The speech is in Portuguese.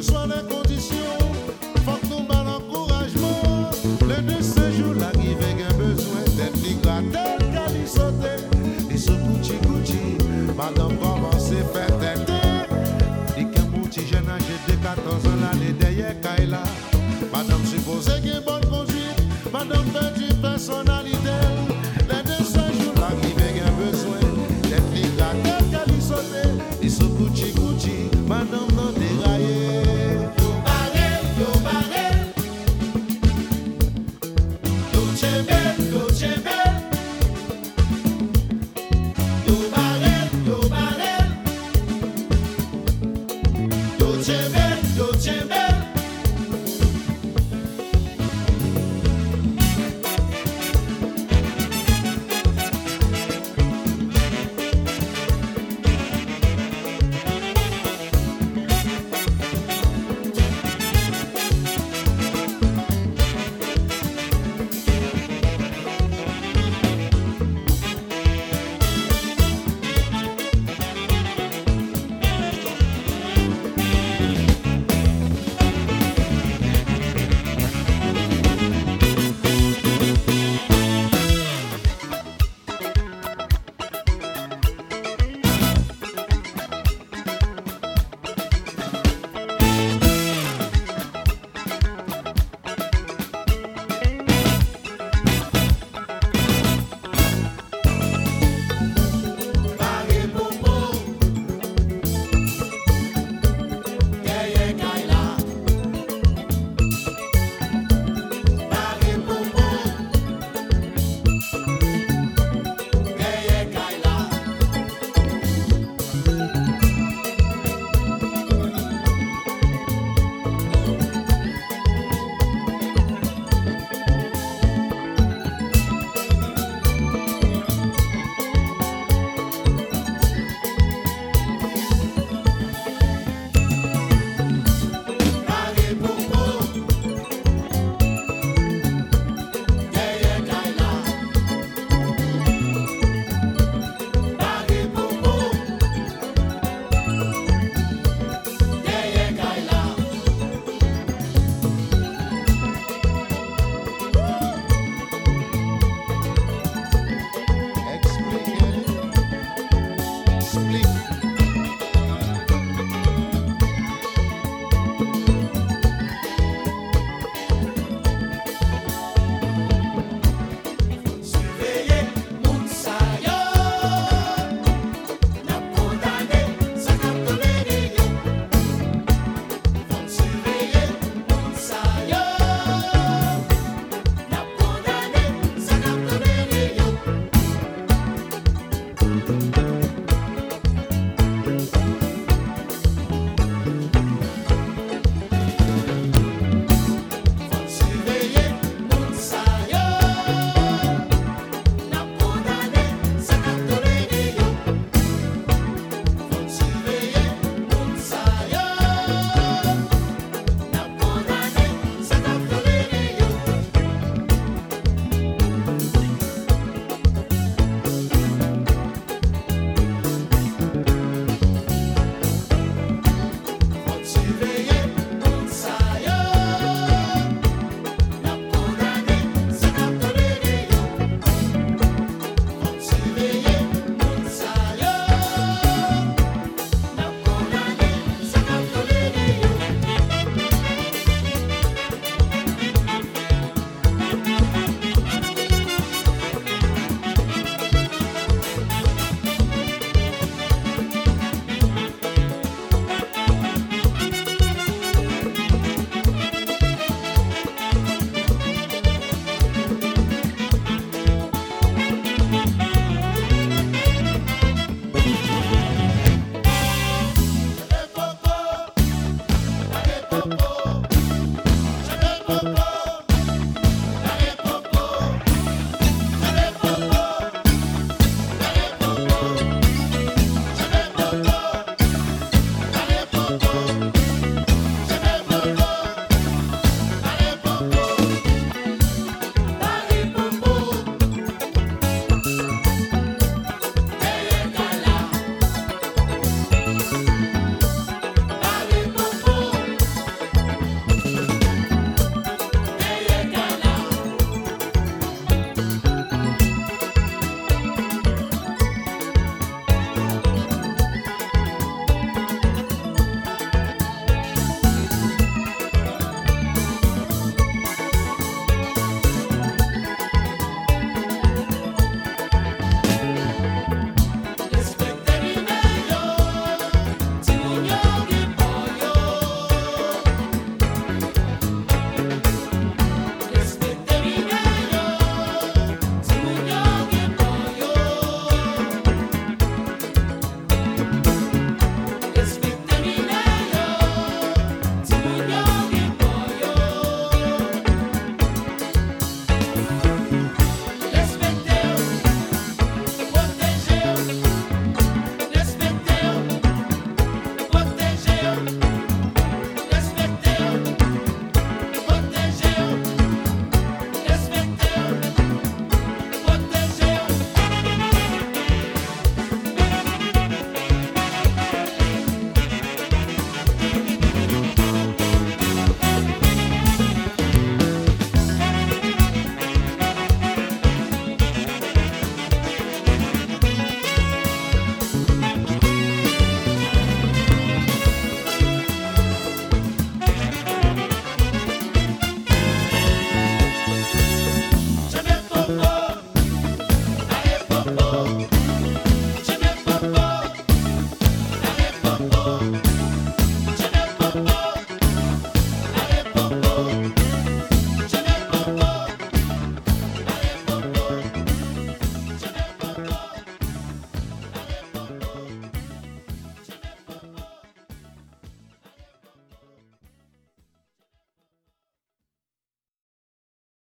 que soient les é conditions. Müzik